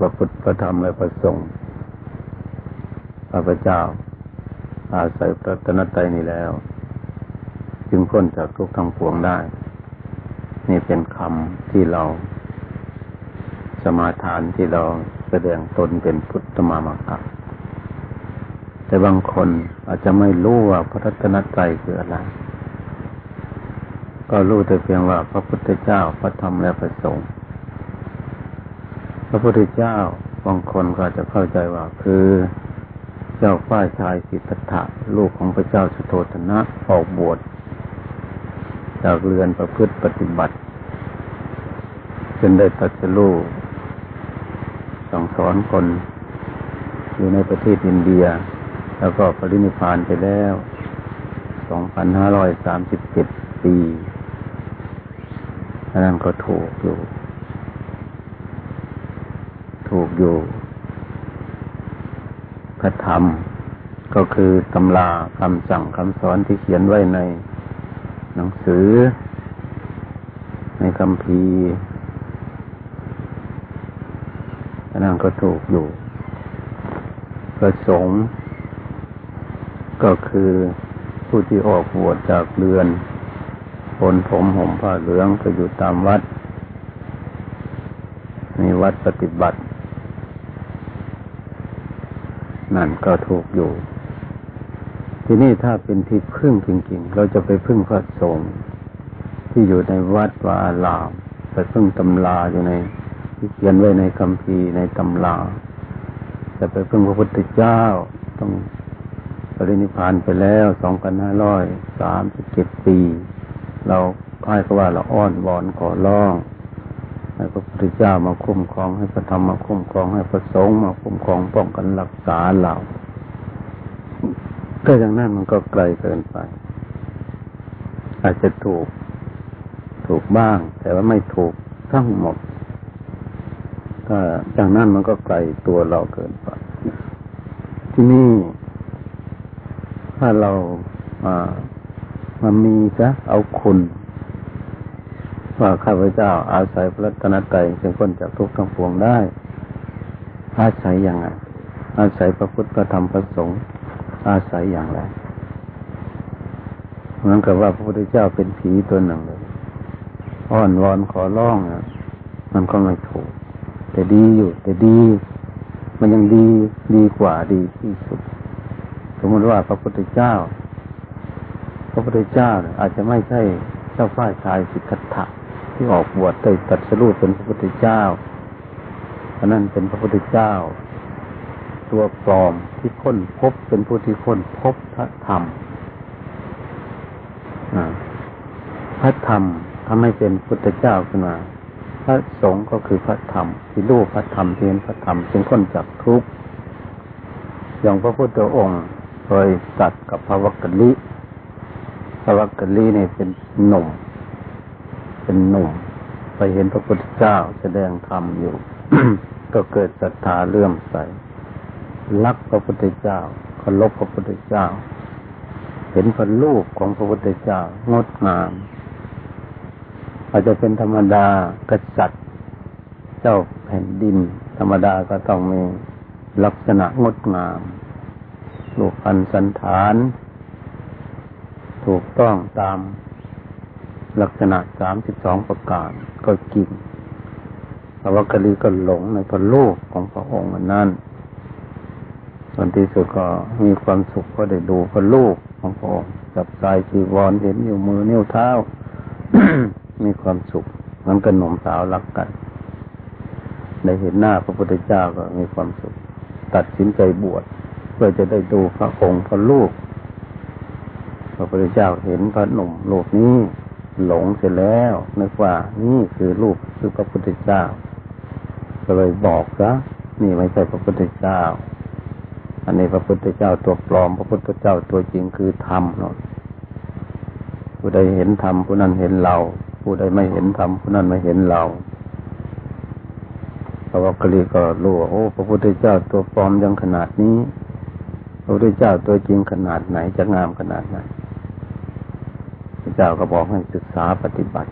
พระพุทธพระธรรมและพระสงฆ์พระพเจ้า อาศัยพระตนตรัยนี้แล้ว จึงพ้นจากทุกข์ทั้งปวงได้ นี่เป็นคำที่เรา สมาทานที่เราแสดงตนเป็นพุทธมามากะแต่บางคนอาจจะไม่รู้ว่าพระรัตนตรัยคืออะไร ก็รู้แต่เพียงว่าพระพุทธเจ้าพระธรรมและพระสงฆ์ ระพุทธเจ้าบางคนก็จะเข้าใจว่าคือเจ้าฝ้ายชายสิทธัตถะลูกของพระเจ้าสุโธธนะออกบวชจากเรือนประพฤติปฏิบัติจนได้ตัดสู้สั่งสอนคน อยู่ในประเทศอินเดีย แล้วก็ปรินิพานไปแล้ว 2,537 ปีอันนั้นก็ถูกอยู่ ถูก อยู่พระธรรม ก็คือตำราคำสั่งคำสอนที่เขียนไว้ในหนังสือ ในคำพีนนั้นก็ถูกอยู่ ประสงค์ ก็คือผู้ที่ออกบวชจากเรือนคนผมห่มผ้าเหลืองก็อยู่ตามวัด มีวัดปฏิบัติ นั่นก็ถูกอยู่ ที่นี่ถ้าเป็นที่พึ่งจริง ๆ เราจะไปพึ่งพระสงฆ์ที่อยู่ในวัดวาลามไปพึ่งตำราอยู่ในที่เขียนไว้ในคำพีในตำราจะไปพึ่งพระพุทธเจ้าต้องปรินิพานไปแล้วสองพันห้าร้อยสามสิบเจ็ดปี เราให้ก็ว่าเราอ้อนวอนขอร้อง ให้พระพุทธเจ้ามาคุ้มครองให้พระธรรมมาคุ้มครองให้พระสงฆ์มาคุ้มครองป้องกันรักษาเราก็อย่างนั้นมันก็ไกลเกินไป อาจจะถูก ถูกบ้าง แต่ว่าไม่ถูกทั้งหมด ถ้าอย่างนั้นมันก็ไกลตัวเราเกินไป ที่นี่ ถ้าเรามามามีซะเอาคุณ ว่าข้าพเจ้าอาศัยพระตนตรัยเป็นคนจากทุกข์ทั้งปวงได้ อาศัยอย่างไรอาศัยพระพุทธพระธรรมพระสงฆ์อาศัยอย่างไรเหมือนกับว่าพระพุทธเจ้าเป็นผีตัวหนึ่งเลยอ้อนวอนขอร้องนะมันก็ไม่ถูก แต่ดีอยู่ แต่ดี มันยังดีดีกว่าดีที่สุด สมมติว่าพระพุทธเจ้า พระพุทธเจ้าอาจจะไม่ใช่เจ้าฝ้ายชายสิทธัตถะ ที่ออกบวชได้ตัดสรุปเป็นพระพุทธเจ้าเพราะนั้นเป็นพระพุทธเจ้า ตัวปลอมที่ค้นพบเป็นผู้ที่ค้นพบพระธรรมพระธรรมทำให้เป็นพุทธเจ้าขึ้นมา พระสงฆ์ก็คือพระธรรม ที่รู้พระธรรมที่เห็นพระธรรมจึงค้นจากทุกข์อย่างพระพุทธองค์เคยตัดกับพระวักกะลิพระวักกะลิเนี่ยเป็นหนุ่ม เป็นหนุ่มไปเห็นพระพุทธเจ้าแสดงธรรมอยู่ ก็เกิดศรัทธาเลื่อมใส รักพระพุทธเจ้าเคารพพระพุทธเจ้า เห็นพระรูปของพระพุทธเจ้างดงาม อาจจะเป็นธรรมดากษัตริย์เจ้าแผ่นดิน ธรรมดาก็ต้องมีลักษณะงดงามรูปพันสันฐาน ถูกต้องตาม ลักษณะสามสิบสองประการก็จริงพระวักกะลีก็หลงในพระรูปของพระองค์นั้นส่วนที่สุดก็มีความสุขก็ได้ดูพระลูกของพระองค์จับสายจีวรเห็นอยู่มือนิ้วเท้า มีความสุขมันก็หนุ่มสาวรักกันได้เห็นหน้าพระพุทธเจ้าก็มีความสุข ตัดสินใจบวชเพื่อจะได้ดูพระองค์พระลูกพระพุทธเจ้าเห็นพระหนุ่มลูกนี้ หลงเสร็จแล้วนึกว่านี่คือลูกคือพระพุทธเจ้า ก็เลยบอกซะนี่ไม่ใช่พระพุทธเจ้า อันนี้พระพุทธเจ้าตัวปลอม พระพุทธเจ้าตัวจริงคือธรรมเนาะผู้ใดเห็นธรรมผู้นั้นเห็นเรา ผู้ใดไม่เห็นธรรมผู้นั้นไม่เห็นเราพระวักกลีก็รู้ว่าโอ้พระพุทธเจ้าตัวปลอมยังขนาดนี้ พระพุทธเจ้าตัวจริงขนาดไหนจะงามขนาดไหน พระเจ้าก็บอกให้ศึกษาปฏิบัติ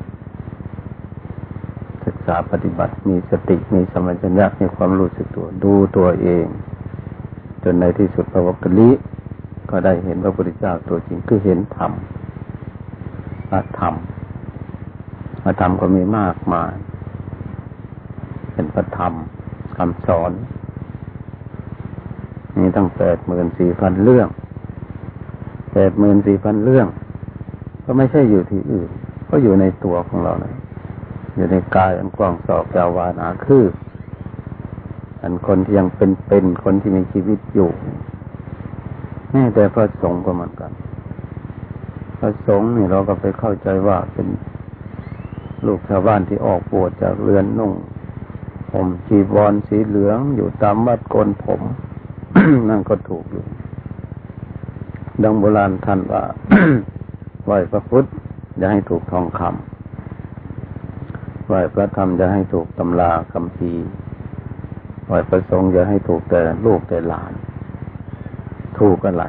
ศึกษาปฏิบัติมีสติมีสมัญญะมีความรู้สึกตัวดูตัวเอง จนในที่สุดพระวักกลิก็ได้เห็นพระพุทธเจ้าตัวจริงคือเห็นธรรมพระธรรมพระธรรมก็มีมากมายเป็นพระธรรมคำสอนมีตั้งแปดหมื่นสี่พันเรื่องแปดหมื่นสี่พันเรื่อง ก็ไม่ใช่อยู่ที่อื่น ก็อยู่ในตัวของเรานะอยู่ในกายอันกว้างศอกยาววานาคือ อันคนที่ยังเป็นเป็นคนที่มีชีวิตอยู่แม้แต่พระสงฆ์ก็เหมือนกัน พระสงฆ์นี่เราก็ไปเข้าใจว่าเป็นลูกชาวบ้านที่ออกบวชจากเรือนนุ่งผมจีบอลสีเหลืองอยู่ตามวัดโกนผม นั่นก็ถูกอยู่ ดังโบราณท่านว่า ไหวพระพุทธอย่าให้ถูกทองคำไหวพระธรรมอย่าให้ถูกตำราคำพีไหวพระสงฆ์อย่าให้ถูกแต่ลูกแต่หลาน ถูกอะไร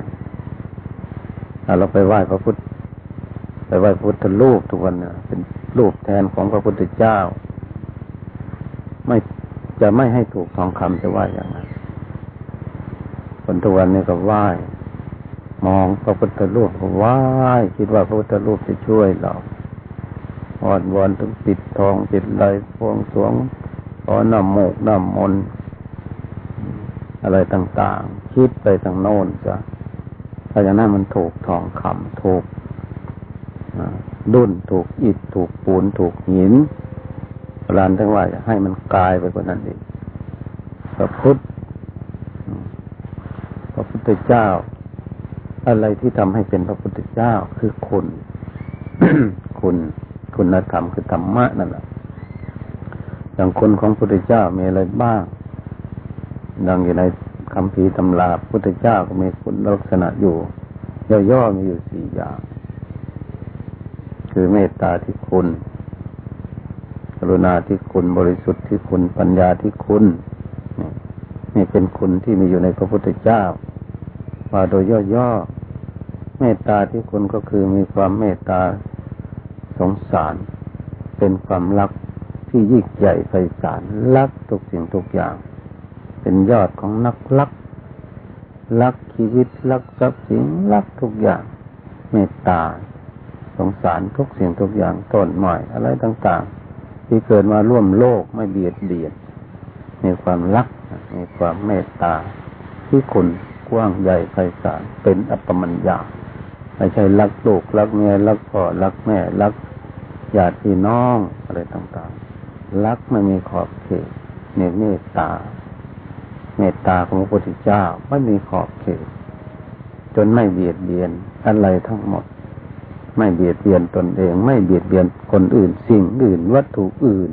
ถ้าเราไปไหว้พระพุทธไปไหว้พุทธรูปทุกวันเนี่ยเป็นรูปแทนของพระพุทธเจ้า ไม่จะไม่ให้ถูกทองคำจะไหว้อย่างไรคนทุกวันนี้ก็ไหว้ มองพระพุทธรูปก็ไหว้คิดว่าพระพุทธรูปจะช่วยเราอ่อนวอนถึงปิดทองปิดไรพวงสวงขอน้ำโมกน้ำมนอะไรต่าง ๆ คิดไปทางโน้นจ้ะถ้าอย่างนั้นมันถูกทองคำถูกดุนถูกอิฐถูกปูนถูกหินรานทั้งว่าให้มันกลายไปกว่านั้นเองพระพุทธพระพุทธเจ้า อะไรที่ทำให้เป็นพระพุทธเจ้าคือคุณคุณคุณธรรมคือธรรมะนั่นแหละอย่างคุณของพระพุทธเจ้ามีอะไรบ้างดังอยู่ในคำพีตำราพุทธเจ้าก็มีคุณลักษณะอยู่ย่อๆมีอยู่สี่อย่าง คือเมตตาที่คุณกรุณาที่คุณบริสุทธิ์ที่คุณปัญญาที่คุณนี่เป็นคุณที่มีอยู่ในพระพุทธเจ้า ว่าโดยย่อๆเมตตาที่คุณก็คือมีความเมตตาสงสาร เป็นความรักที่ยิ่งใหญ่ไพศาลรักทุกสิ่งทุกอย่าง เป็นยอดของนักรักรักชีวิตรักทรัพย์สินรักทุกอย่าง เมตตา สงสารทุกสิ่งทุกอย่างต้นไม้อะไรต่างๆ ที่เกิดมาร่วมโลกไม่เบียดเบียนมีความรักมีความเมตตาที่คุณ กว้างใหญ่ไพศาลเป็นอัปปมัญญาไม่ใช่รักลูกรักเมียรักพ่อรักแม่รักญาติพี่น้องอะไรต่างๆ รักไม่มีขอบเขตเนี่ยเมตตา เมตตาของพระพุทธเจ้าไม่มีขอบเขต จนไม่เบียดเบียนอะไรทั้งหมด ไม่เบียดเบียนตนเอง ไม่เบียดเบียนคนอื่นสิ่งอื่นวัตถุอื่น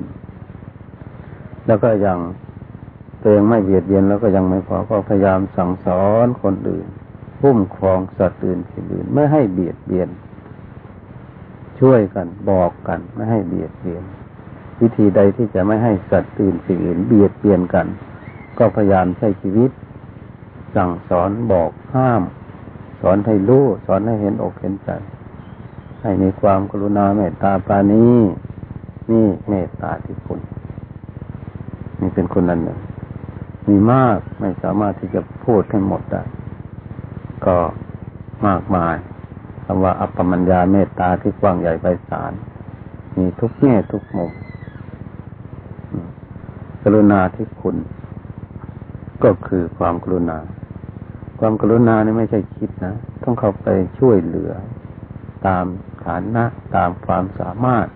แล้วก็ยัง ตัวเองไม่เบียดเบียนแล้วก็ยังไม่พอก็พยายามสั่งสอนคนอื่นพุ่มครองสัตว์อื่นสิ่งอื่นไม่ให้เบียดเบียน ช่วยกันบอกกัน ไม่ให้เบียดเบียน วิธีใดที่จะไม่ให้สัตว์อื่นสิ่งอื่นเบียดเบียนกัน ก็พยายามใช้ชีวิต สั่งสอนบอกห้าม สอนให้รู้สอนให้เห็นอกเห็นใจให้มีความกรุณาเมตตาปราณีนี่เมตตาที่คุณนี่เป็นคนนั้นหนึ่ง มีมากไม่สามารถที่จะพูดให้หมดได้ก็มากมายคำว่าอัปปมัญญาเมตตาที่กว้างใหญ่ไพศาลมีทุกแง่ทุกมุมกรุณาที่คุณ ก็คือความกรุณา ความกรุณานี่ไม่ใช่คิดนะ ต้องเข้าไปช่วยเหลือ ตามฐานะตามความสามารถ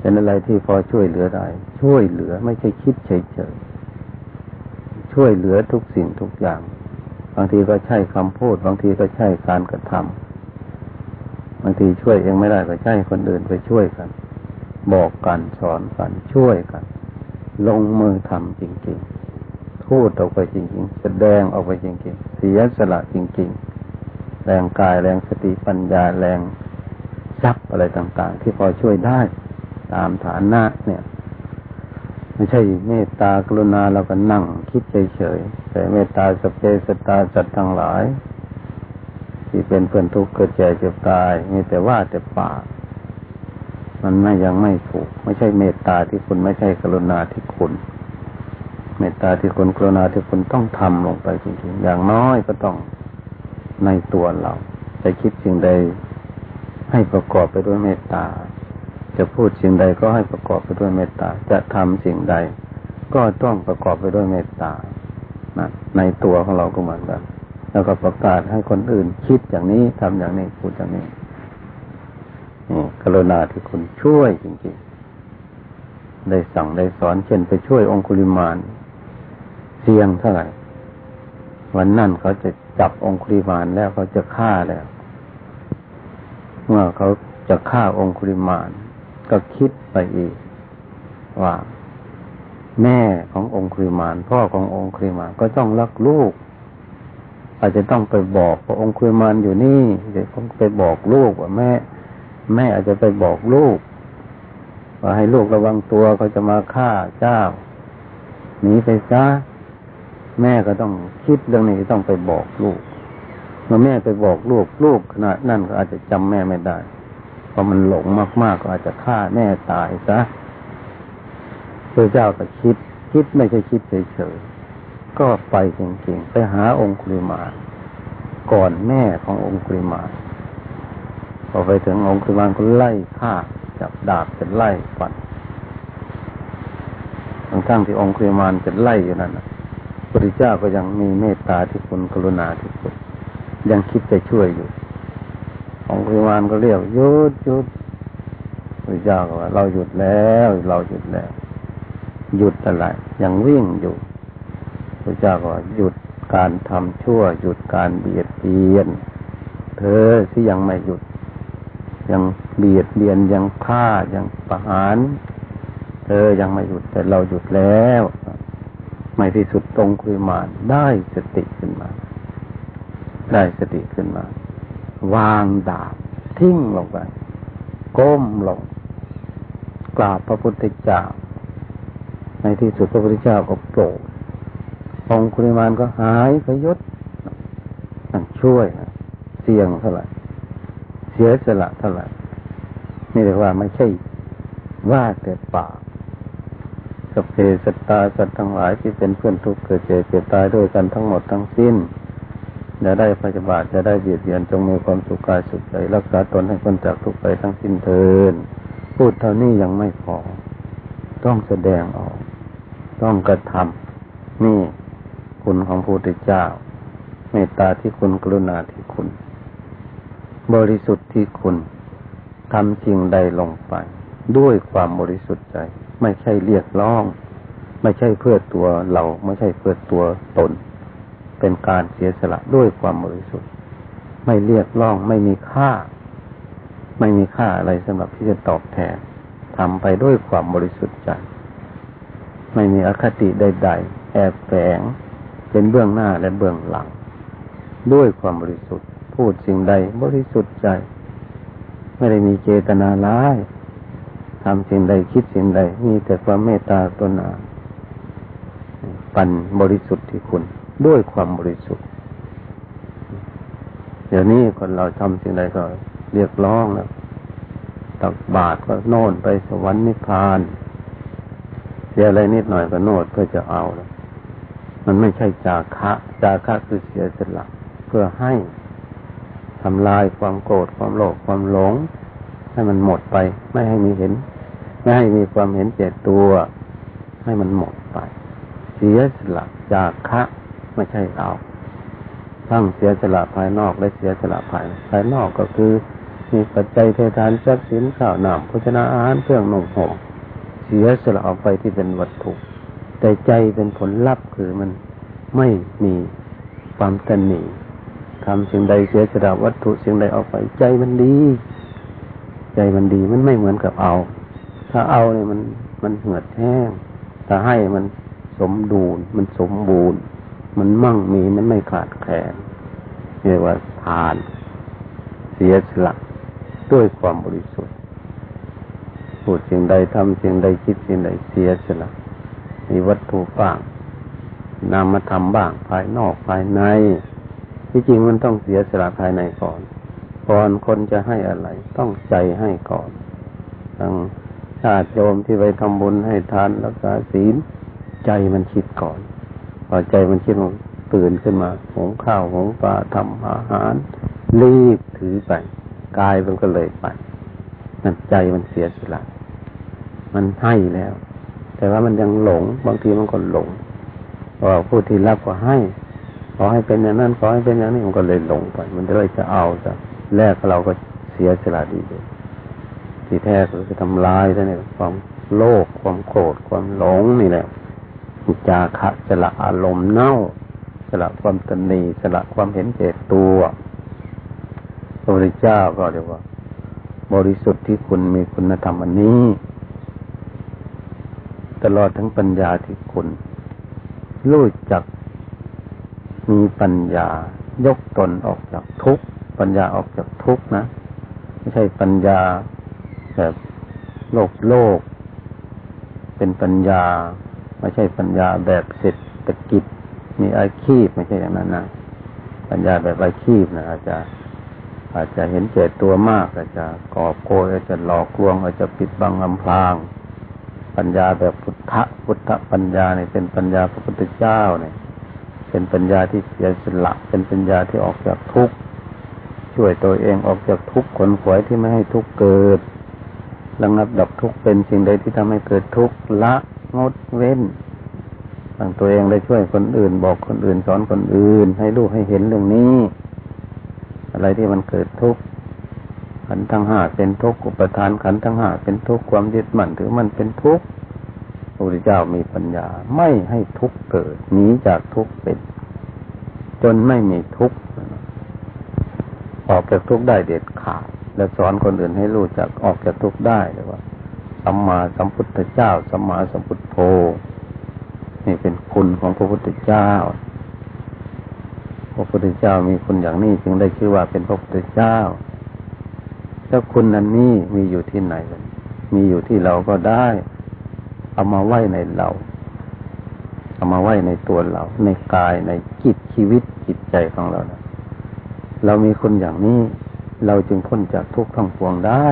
เป็นอะไรที่พอช่วยเหลือได้ ช่วยเหลือไม่ใช่คิดเฉยๆ ช่วยเหลือทุกสิ่งทุกอย่าง บางทีก็ใช่คำพูด บางทีก็ใช่การกระทำบางทีช่วยเองไม่ได้ก็ใช่คนอื่นไปช่วยกัน บอกกันสอนกันช่วยกัน ลงมือทำจริง ๆ พูดออกไปจริง ๆ แสดงออกไปจริง ๆ เสียสละจริง ๆ แรงกายแรงสติปัญญาแรงทรัพย์อะไรต่าง ๆ ที่พอช่วยได้ตามฐานะเนี่ย ไม่ใช่เมตตากรุณาเราก็นั่ง คิดเฉยๆแต่เมตตาสัพเพสตาสัตว์ทั้งหลาย ที่เป็นเพื่อนทุกข์เกิดแก่เจ็บตาย มีแต่ว่าแต่ปากมันไม่ยังไม่ถูก ไม่ใช่เมตตาที่คุณไม่ใช่กรุณาที่คุณ เมตตาที่คุณกรุณาที่คุณต้องทำลงไปจริงๆอย่างน้อยก็ต้องในตัวเราจะคิดสิ่งใดให้ประกอบไปด้วยเมตตา จะพูดสิ่งใดก็ให้ประกอบไปด้วยเมตตา จะทำสิ่งใด ก็ต้องประกอบไปด้วยเมตตานะในตัวของเราก็เหมือนกันแล้วก็ประกาศให้คนอื่นคิดอย่างนี้ทำอย่างนี้พูดอย่างนี้นี่กรุณาที่คุณช่วยจริงๆ ได้สั่งได้สอนเช่นไปช่วยองคุลิมานเสี่ยงเท่าไหร่ วันนั่นเขาจะจับองคุลิมานแล้วเขาจะฆ่าแล้ว เมื่อเขาจะฆ่าองคุลิมาน ก็คิดไปอีก ว่า แม่ขององคุลิมาน พ่อขององคุลิมานก็ต้องรักลูก อาจจะต้องไปบอกว่าองคุลิมานอยู่นี่เดี๋ยวต้องไปบอกลูกว่าแม่ แม่อาจจะไปบอกลูกว่าให้ลูกระวังตัวเขาจะมาฆ่าเจ้าหนีไปซะแม่ก็ต้องคิดเรื่องนี้ต้องไปบอกลูกเมื่อแม่ไปบอกลูกลูกขณะนั่นก็อาจจะจำแม่ไม่ได้ พราะมันหลงมากๆก็อาจจะฆ่าแม่ตายซะพระเจ้าก็คิด คิดไม่ใช่คิดเฉยๆ ก็ไปจริงๆ ไปหาองคุลิมาก่อนแม่ขององคุลิมาพอไปถึงองค์คุมานก็ไล่ฆ่าจับดาบจะไล่ฟันทั้งทั้งที่องค์คุมานจะไล่อยู่นั่นพระเจ้าก็ยังมีเมตตาที่คุณกรุณาที่คุณยังคิดจะช่วยอยู่ ของค์คุมานก็เรียกหยุดหยุดพระเจ้าก็ว่าเราหยุดแล้ว เราหยุดแล้ว หยุดอะไรยังวิ่งอยู่พระเจ้าก็ว่าหยุดการทำชั่ว หยุดการเบียดเบียน เธอที่ยังไม่หยุด ยังเบียดเบียนยังฆ่ายังประหาร เธอยังไม่หยุดแต่เราหยุดแล้วไม่ที่สุดตรงคุยมานได้สติขึ้นมา ได้สติขึ้นมา วางดาบทิ้งลงไปก้มลงกราบพระพุทธเจ้า ในที่สุดพระพุทธเจ้าก็โปรดองคุริมานก็หายพยศนั่นช่วยเสี่ยงเท่าไหร่เสียสละเท่าไหร่นี่เรียกว่าไม่ใช่ว่าแต่ปากสเพสตาสัตว์ทั้งหลายที่เป็นเพื่อนทุกข์เกิดเจ็บเกิดตายด้วยกันทั้งหมดทั้งสิ้น จะได้พยาบาทจะได้เบียดเบียนจงมีความสุขกายสุขใจรักษาตนให้คนจากทุกข์ไปทั้งสิ้นเทินพูดเท่านี้ยังไม่พอ ต้องแสดงออก ต้องกระทำนี่คุณของพระพุทธเจ้าเมตตาที่คุณกรุณาที่คุณ บริสุทธิ์ที่คุณทำสิ่งใดลงไป ด้วยความบริสุทธิ์ใจ ไม่ใช่เรียกร้อง ไม่ใช่เพื่อตัวเรา ไม่ใช่เพื่อตัวตน เป็นการเสียสละด้วยความบริสุทธิ์ ไม่เรียกร้องไม่มีค่า ไม่มีค่าอะไรสำหรับที่จะตอบแทนทำไปด้วยความบริสุทธิ์ใจไม่มีอคติใดๆ แอบแฝงเป็นเบื้องหน้าและเบื้องหลัง ด้วยความบริสุทธิ์ พูดสิ่งใดบริสุทธิ์ใจ ไม่ได้มีเจตนาร้ายทำสิ่งใดคิดสิ่งใดมีแต่ความเมตตาตนาปันบริสุทธิ์ที่คุณ ด้วยความบริสุทธิ์ เดี๋ยวนี้คนเราทำสิ่งใดก็เรียกร้องแล้วตักบาตรก็โน่นไปสวรรค์นิพพาน เสียอะไรนิดหน่อยก็โน่นเพื่อจะเอาแล้วมันไม่ใช่จาคะ จาคะคือเสียสละเพื่อให้ทำลายความโกรธความโลภความหลง ให้มันหมดไป ไม่ให้มีเห็น ไม่ให้มีความเห็นเจตตัว ให้มันหมดไป เสียสละจากคะ ไม่ใช่เอาทั้งเสียสละภายนอกและเสียสละภายภายนอกก็คือ มีปัจจัยเททานทรัพย์สินข้าวหนามโภชนาอาหารเครื่องนุ่งห่มเสียสละออกไปที่เป็นวัตถุ แต่ใจเป็นผลลัพธ์คือมันไม่มีความตันหนีทำสิ่งใดเสียสละวัตถุสิ่งใดออกไปใจมันดี ใจมันดีมันไม่เหมือนกับเอา ถ้าเอาเนี่ยมันมันเหือดแห้งถ้าให้มันสมดูลมันสมบูรณ์ มันมั่งมีมันไม่ขาดแคลนเรียกว่าทาน เสียสละด้วยความบริสุทธิ์พูดสิ่งใดทำสิ่งใดคิดสิ่งใดเสียสละมีวัตถุบ้างนามธรรมบ้างภายนอกภายใน ที่จริงมันต้องเสียสละภายในก่อนก่อนคนจะให้อะไร ต้องใจให้ก่อนทั้งชาติโยมที่ไปทำบุญให้ทานรักษาศีลใจมันคิดก่อน พอใจมันคิดมันตื่นขึ้นมาหงข้าวหงปลาทำอาหาร รีบถือไปกายมันก็เลยไปนั่นใจมันเสียสละมันให้แล้ว แต่ว่ามันยังหลง บางทีมันก็หลงพอผู้ที่รับก็ให้ขอให้เป็นอย่างนั้นขอให้เป็นอย่างนี้มันก็เลยหลงไป มันเลยจะเอาจะแลกเราก็เสียสละดีเลยที่แท้ก็คือทำลายแล้วเนี่ยความโลภความโกรธความหลงนี่แหละ จาคะสละอารมณ์เน่าสละความตนีสละความเห็นเจตตัวพระพุทธเจ้าก็เรียกว่า บริสุทธิ์ที่คุณมีคุณธรรมอันนี้ ตลอดทั้งปัญญาที่คุณรู้จักมีปัญญายกตนออกจากทุกข์ปัญญาออกจากทุกข์นะ ไม่ใช่ปัญญาแบบโลกโลก เป็นปัญญา ไม่ใช่ปัญญาแบบเศรษฐกิจ มีอาชีพไม่ใช่อย่างนั้นนะปัญญาแบบอาชีพนะอาจจะอาจจะเห็นเจตตัวมาก อาจจะกอบโกยอาจจะหลอกลวง อาจจะปิดบังอำพราง ปัญญาแบบพุทธพุทธปัญญาเนี่ยเป็นปัญญาพระพุทธเจ้าเนี่ย เป็นปัญญาที่เสียสละเป็นปัญญาที่ออกจากทุกข์ช่วยตัวเองออกจากทุกข์ขนขวยที่ไม่ให้ทุกข์เกิดระงับดับทุกข์เป็นสิ่งใดที่ทำให้เกิดทุกข์ละ งดเว้นตั้งตัวเองได้ช่วยคนอื่น บอกคนอื่นสอนคนอื่น ให้รู้ให้เห็นเรื่องนี้ อะไรที่มันเกิดทุกข์ขันทั้งห้าเป็นทุกข์อุปทานขันทั้งห้าเป็นทุกข์ความยึดมั่นถือมันเป็นทุกข์พระพุทธเจ้ามีปัญญาไม่ให้ทุกข์เกิดหนีจากทุกข์เป็น จนไม่มีทุกข์ออกจากทุกข์ได้เด็ดขาดและสอนคนอื่นให้รู้จักออกจากทุกข์ได้เลยว่า สัมมาสัมพุทธเจ้า สัมมาสัมพุทโธนี่เป็นคุณของพระพุทธเจ้า พระพุทธเจ้ามีคุณอย่างนี้จึงได้ชื่อว่าเป็นพระพุทธเจ้าถ้าคุณนั้นนี้มีอยู่ที่ไหน มีอยู่ที่เราก็ได้ เอามาไว้ในเรา เอามาไว้ในตัวเรา ในกายในจิตชีวิตจิตใจของเรานะเรามีคุณอย่างนี้ เราจึงพ้นจากทุกข์ทั้งปวงได้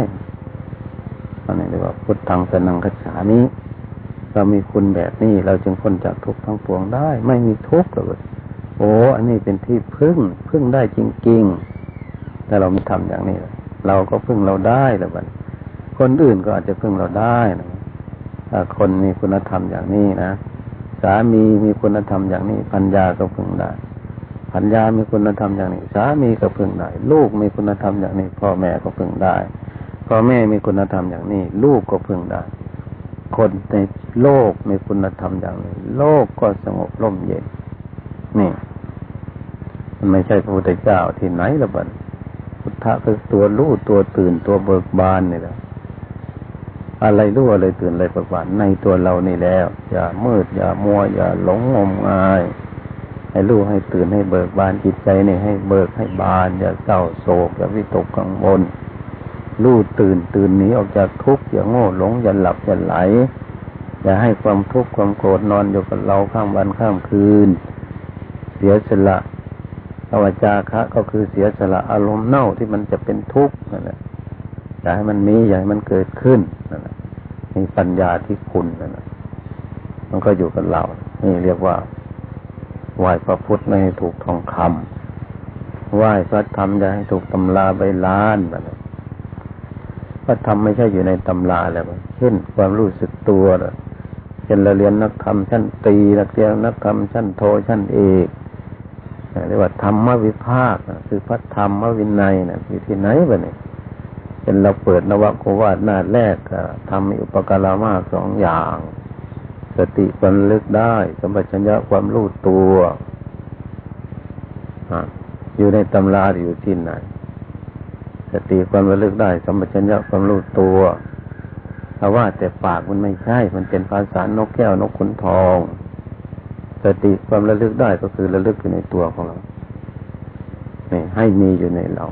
อันนี้เรียกว่าพุทธังสนังคัจฉานี้เรามีคุณแบบนี้เราจึงพ้นจากทุกข์ทั้งปวงได้ ไม่มีทุกข์เลยโอ้อันนี้เป็นที่พึ่งพึ่งได้จริงๆแต่เราไม่ทำอย่างนี้เราก็พึ่งเราได้แล้วบัดคนอื่นก็อาจจะพึ่งเราได้นะถ้าคนมีคุณธรรมอย่างนี้นะสามีมีคุณธรรมอย่างนี้ปัญญาก็พึ่งได้ปัญญามีคุณธรรมอย่างนี้ สามีก็พึ่งได้ ลูกมีคุณธรรมอย่างนี้ พ่อแม่ก็พึ่งได้ พ่อแม่มีคุณธรรมอย่างนี้ ลูกก็พึงได้ คนในโลกมีคุณธรรมอย่างนี้ โลกก็สงบร่มเย็น นี่ มันไม่ใช่พระพุทธเจ้าที่ไหนละบัดพุทธะคือตัวรู้ตัวตื่นตัวเบิกบานนี่แหละอะไรรู้อะไรตื่นอะไรเบิกบานในตัวเรานี่แล้ว อย่ามืด อย่ามัว อย่าหลงงมงาย ให้รู้ให้ตื่นให้เบิกบานจิตใจนี่ให้เบิกให้บาน อย่าเศร้าโศกอย่าวิตกกังวล รู้ตื่นตื่นหนีออกจากทุกข์อย่าโง่หลงอย่าหลับอย่าไหล อย่าให้ความทุกข์ความโกรธนอนอยู่กับเราข้ามวันข้ามคืน เสียสละอวจาคะ ก็คือเสียสละอารมณ์เน่าที่มันจะเป็นทุกข์นั่นแหละอย่าให้มันมีอย่าให้มันเกิดขึ้นนั่นแหละมีปัญญาที่คุณนั่นแหละมันก็อยู่กับเรา นี่เรียกว่าไหว้พระพุทธไม่ให้ถูกทองคำไหว้พระธรรมอย่าให้ถูกตำราใบล้านแบบ พระธรรมไม่ใช่อยู่ในตำราแล้วเช่นความรู้สึกตัวเช่นเราเรียนนักธรรมชั้นตีนักเรียนนักธรรมชั้นโทชั้นเอกเรียกว่าธรรมวิภาคคือพระธรรมวินัยนะอยู่ที่ไหนบ้างเนี่ยเป็นเราเปิดนวโกวาดหน้าแรกทำอุปการามาสองอย่าง สติความลึกได้สมบัติชัญญะความรู้ตัวอยู่ในตำราอยู่ที่ไหน สติความระลึกได้สมบัติชัญญะความรู้ตัวถ้าว่าแต่ปากมันไม่ใช่ มันเป็นภาษานกแก้วนกขุนทอง สติความระลึกได้ก็คือระลึกอยู่ในตัวของเรานี่ให้มีอยู่ในเรา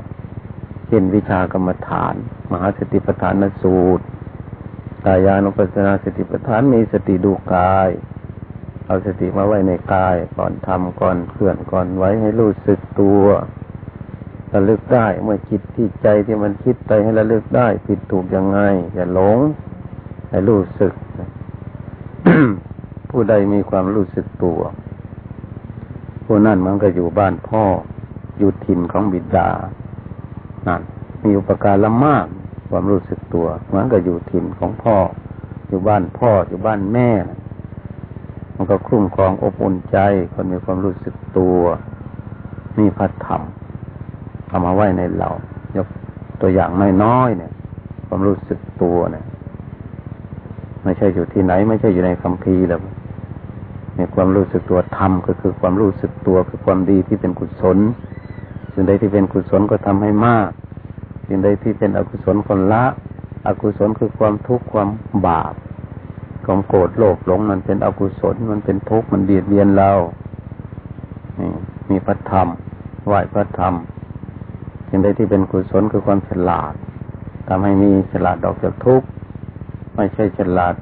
เช่นวิชากรรมฐาน มหาสติปัฏฐานสูตรกายานุปัสสนาสติปัฏฐานมีสติดูกาย เอาสติมาไว้ในกาย ก่อนทำก่อนเคลื่อนก่อนไว้ให้รู้สึกตัว ระลึกได้ เมื่อจิตที่ใจที่มันคิดไปให้ระลึกได้ผิดถูกยังไง อย่าหลงให้รู้สึก ผู้ใดมีความรู้สึกตัวผู้นั้นมันก็อยู่บ้านพ่อ อยู่ถิ่นของบิดานั่นมีอุปการละมากความรู้สึกตัวเหมือนกับอยู่ถิ่นของพ่อ อยู่บ้านพ่ออยู่บ้านแม่ มันก็คุ้มครองอบอุ่นใจ คนมีความรู้สึกตัวนี่พัฒธรรม เอามาไว้ในเรา ยกตัวอย่างน้อยๆเนี่ย ความรู้สึกตัวเนี่ยไม่ใช่อยู่ที่ไหน ไม่ใช่อยู่ในคัมภีร์แล้วเนี่ยความรู้สึกตัวธรรมก็คือความรู้สึกตัวคือความดีที่เป็นกุศลสิ่งใดที่เป็นกุศลก็ทำให้มากสิ่งใดที่เป็นอกุศลคนละ อกุศลคือความทุกข์ความบาปความโกรธโลภหลงมันเป็นอกุศลมันเป็นทุกข์มันเบียดเบียนเรานี่มีพระธรรมไหวพระธรรม สิ่งใดที่เป็นกุศลคือความฉลาดทำให้มีฉลาดออกจากทุกข์ไม่ใช่ฉลาด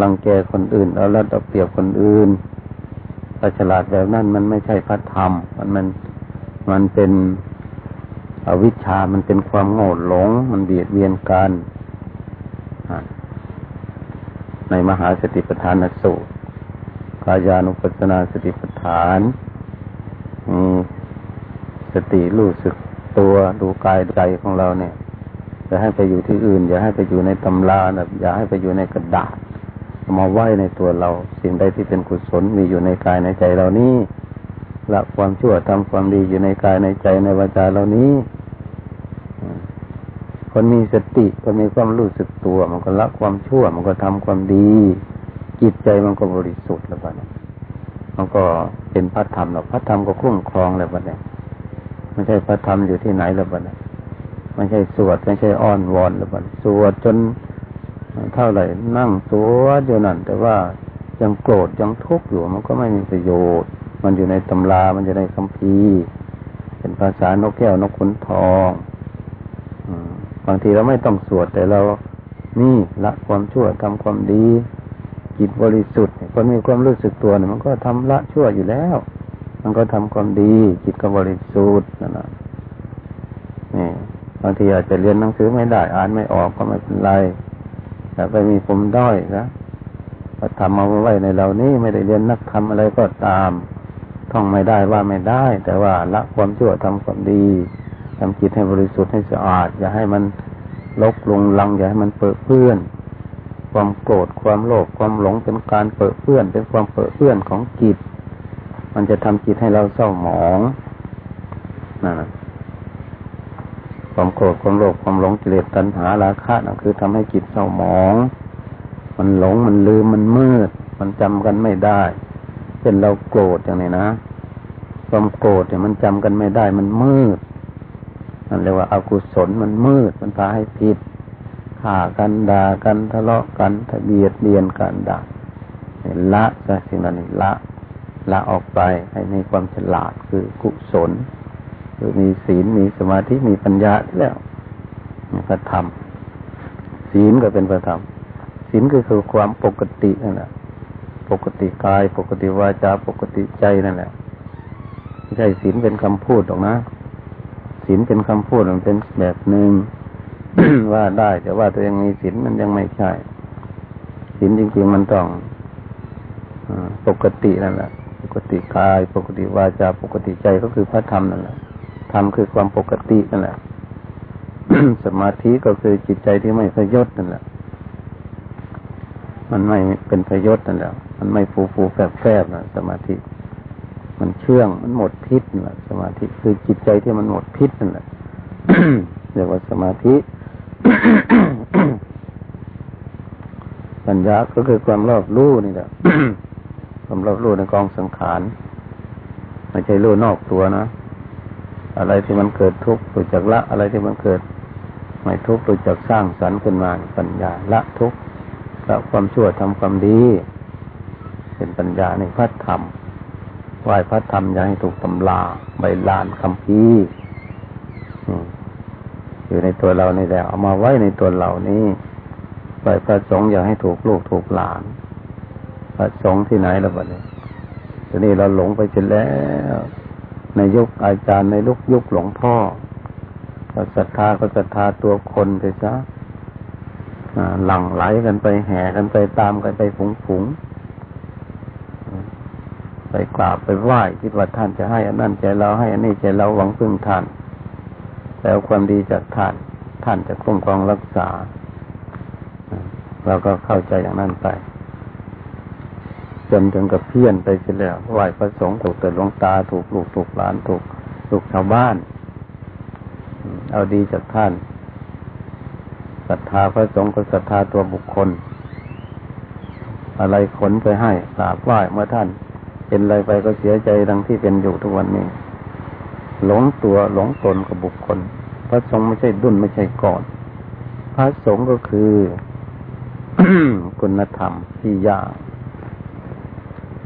รังแกคนอื่น เอาละเอาเปรียบคนอื่นถ้าฉลาดแบบนั้นมันไม่ใช่พระธรรม มันมันมันเป็นอวิชชา มันเป็นความโง่หลง มันเบียดเบียนกันในมหาสติปัฏฐานสูตรกายานุปัสสนาสติปัฏฐานมีสติรู้สึก ตัวดูกายใจของเราเนี่ยอย่าให้ไปอยู่ที่อื่น อย่าให้ไปอยู่ในตำราแบบอย่าให้ไปอยู่ในกระดาษมาไหวในตัวเรา สิ่งใดที่เป็นกุศลมีอยู่ในกายในใจเรานี้ละความชั่วทำความดีอยู่ในกายในใจในวาจาเหล่านี้ คนมีสติคนมีความรู้สึกตัว มันก็ละความชั่ว มันก็ทำความดี จิตใจมันก็บริสุทธิ์แล้วบ้านี้มันก็เป็นพระธรรมหรอกพระธรรมก็คุ้มครองแล้วบ้านี้ ไม่ใช่พระธรรมอยู่ที่ไหนแล้วบ้านี้ไม่ใช่สวดไม่ใช่อ้อนวอนแล้วบ้างสวดจนเท่าไหร่นั่งสวดอยู่นั่น แต่ว่ายังโกรธยังทุกข์อยู่มันก็ไม่มีประโยชน์ มันอยู่ในตำรา มันอยู่ในคัมภีร์เป็นภาษานกแก้วนกขุนทองบางทีเราไม่ต้องสวดแต่เรานี่ละความชั่วทำความดีจิตบริสุทธิ์คนมีความรู้สึกตัวเนี่ยมันก็ทำละชั่วอยู่แล้ว มันก็ทำความดี จิตก็บริสุทธิ์นั่นแหละนี่บางทีอาจจะเรียนหนังสือไม่ได้ อ่านไม่ออกก็ไม่เป็นไรแต่ไปมีผมด้อยนะพอทำมาไว้ในเรานี้ไม่ได้เรียนนักทำอะไรก็ตาม ท่องไม่ได้ว่าไม่ได้ แต่ว่าละความชั่วทำความดีทำจิตให้บริสุทธิ์ให้สะอาด อย่าให้มันลกลงลัง อย่าให้มันเปื้อเพื่อน ความโกรธความโลภความหลงเป็นการเปื้อเพื่อน เป็นความเปื้อเพื่อนของจิต มันจะทำจิตให้เราเศร้าหมองนั่นความโกรธความโลภความหลงกิเลสตัณหาราคะนั่นคือทำให้จิตเศร้าหมอง มันหลงมันลืมมันมืด มันจำกันไม่ได้เช่นเราโกรธอย่างนี้นะความโกรธเนี่ยมันจำกันไม่ได้มันมืดนั่นเรียกว่าอากุศลมันมืด มันพาให้ผิดฆ่ากันด่ากันทะเลาะกันทะเบียดเบียนกันด่าละซะสิ่งนั้นละ ละออกไปให้มีความฉลาดคือกุศล คือมีศีลมีสมาธิมีปัญญาแล้วพระธรรม ศีลก็เป็นพระธรรม ศีลก็คือความปกตินั่นแหละปกติกาย ปกติวาจาปกติใจนั่นแหละไม่ใช่ศีลเป็นคำพูดหรอกนะศีลเป็นคำพูดมันเป็นแบบหนึ่งว่าได้แต่ว่าตัวเองมีศีลมันยังไม่ใช่ศีลจริง ๆ มันต้องปกตินั่นแหละ ปกติกาย ปกติวาจาปกติใจก็คือพระธรรมนั่นแหละธรรมคือความปกตินั่นแหละสมาธิก็คือจิตใจที่ไม่พยศนั่นแหละ มันไม่เป็นพยศนั่นแหละ มันไม่ฟูฟูแฝบแฝบนะสมาธิ มันเชื่อง มันหมดพิษนั่นแหละสมาธิคือจิตใจที่มันหมดพิษนั่นแหละเรียกว่าสมาธิ ปัญญาก็คือความรอบรู้นี่แหละ ความรอบรู้ในกองสังขารไม่ใช่รู้นอกตัวนะ อะไรที่มันเกิดทุกข์รู้จักละ อะไรที่มันเกิด ไม่ทุกข์รู้จักสร้างสรรค์ขึ้นมาปัญญาละทุกข์ละความชั่วทำความดี เป็นปัญญาในพระธรรมไหวพระธรรมอย่าให้ถูกตำลาใบลานคำพีอยู่ในตัวเราในแล้วเอามาไว้ในตัวเรานี้ไหวพระสงฆ์อย่าให้ถูกลูกถูกหลาน ระสงฆ์ที่ไหนแล้วบัดนี้ทีนี้เราหลงไปจนแล้ว ในยุคอาจารย์ในลุกยุคหลวงพ่อก็ศรัทธาก็ศรัทธาตัวคนไปซะหลั่งไหลกันไปแห่กันไปตามกันไปผงผงไปกราบไปไหว้คิดว่าท่านจะให้อันนั้นใจเราให้อันนี้ใจเราหวังพึ่งท่านแล้วความดีจากท่าน ท่านจะคุ้มครองรักษา เราก็เข้าใจอย่างนั้นไป จนถึงกับเพี้ยนไปเสียแล้วไหวพระสงฆ์ถูกเตือนลวงตาถูกลูกถูกหลานถูกถูกชาวบ้าน เอาดีจากท่านศรัทธาพระสงฆ์ก็ศรัทธาตัวบุคคล อะไรขนไปให้กราบไหว้เมื่อท่าน เป็นอะไรไปก็เสียใจดังที่เป็นอยู่ทุกวันนี้ หลงตัวหลงตนกับบุคคล พระสงฆ์ไม่ใช่ดุนไม่ใช่ก่อน พระสงฆ์ก็คือ คุณธรรมที่ยาก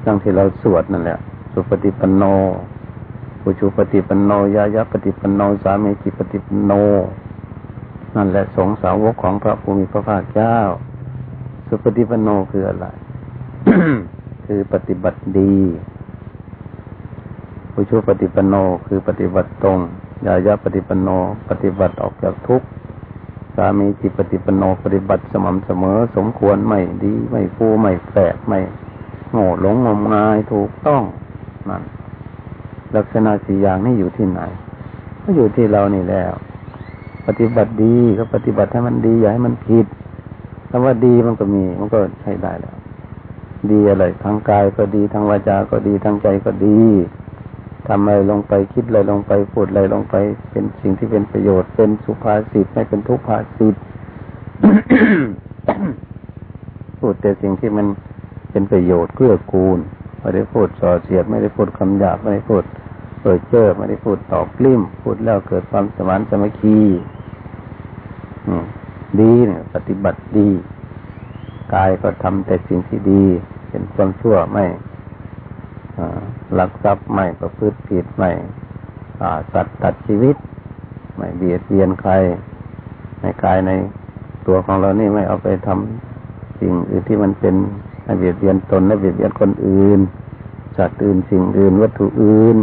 ดังที่เราสวดนั่นแหละ สุปฏิปันโนปุชุปฏิปันโนยายะปฏิปันโน สามีจิปฏิปันโน นั่นแหละสงสาวกของพระภูมิพระภาคเจ้า สุปฏิปันโนคืออะไร คือปฏิบัติดีปุชุปฏิปันโนคือปฏิบัติตรงยายะปฏิปันโน ปฏิบัติออกจากทุกข์สามีจิปฏิปันโนปฏิบัติสม่ำเสมอ สมควรไม่ดี ไม่ฟูไม่แปลกไม่ โง่หลงงมงายถูกต้องนั่นลักษณะสี่อย่างนี้อยู่ที่ไหน ก็อยู่ที่เรานี่แล้ว ปฏิบัติดีก็ปฏิบัติให้มันดีอย่าให้มันผิดคำว่าดีมันก็มี มันก็ใช้ได้แล้ว ดีอะไรทางกายก็ดีทางวาจา ก็ดีทางใจก็ดีทำอะไรลงไปคิดอะไรลงไปพูดอะไรลงไป เป็นสิ่งที่เป็นประโยชน์ เป็นสุภาษิตไม่เป็นทุกภาษิตพูดแต่สิ่งที่มัน เป็นประโยชน์เกื้อกูลไม่ได้พูดส่อเสียดไม่ได้พูดคำหยาบไม่ได้พูดเปิดเจอไม่ได้พูดตอกกลิ้มพูดแล้วเกิดความสมานสมัคคีดีเนี่ยปฏิบัติดีกายก็ทำแต่สิ่งที่ดีเป็นความชั่วไม่หลักทรัพย์ไม่ประพฤติผิดไม่สัตว์ตัดชีวิต ไม่เบียดเบียนใคร ในกายในตัวของเรานี่ไม่เอาไปทำสิ่งอื่นที่มันเป็น เบียดเบียนตนและเบียดเบียนคนอื่นสัตว์อื่นสิ่งอื่นวัตถุอื่น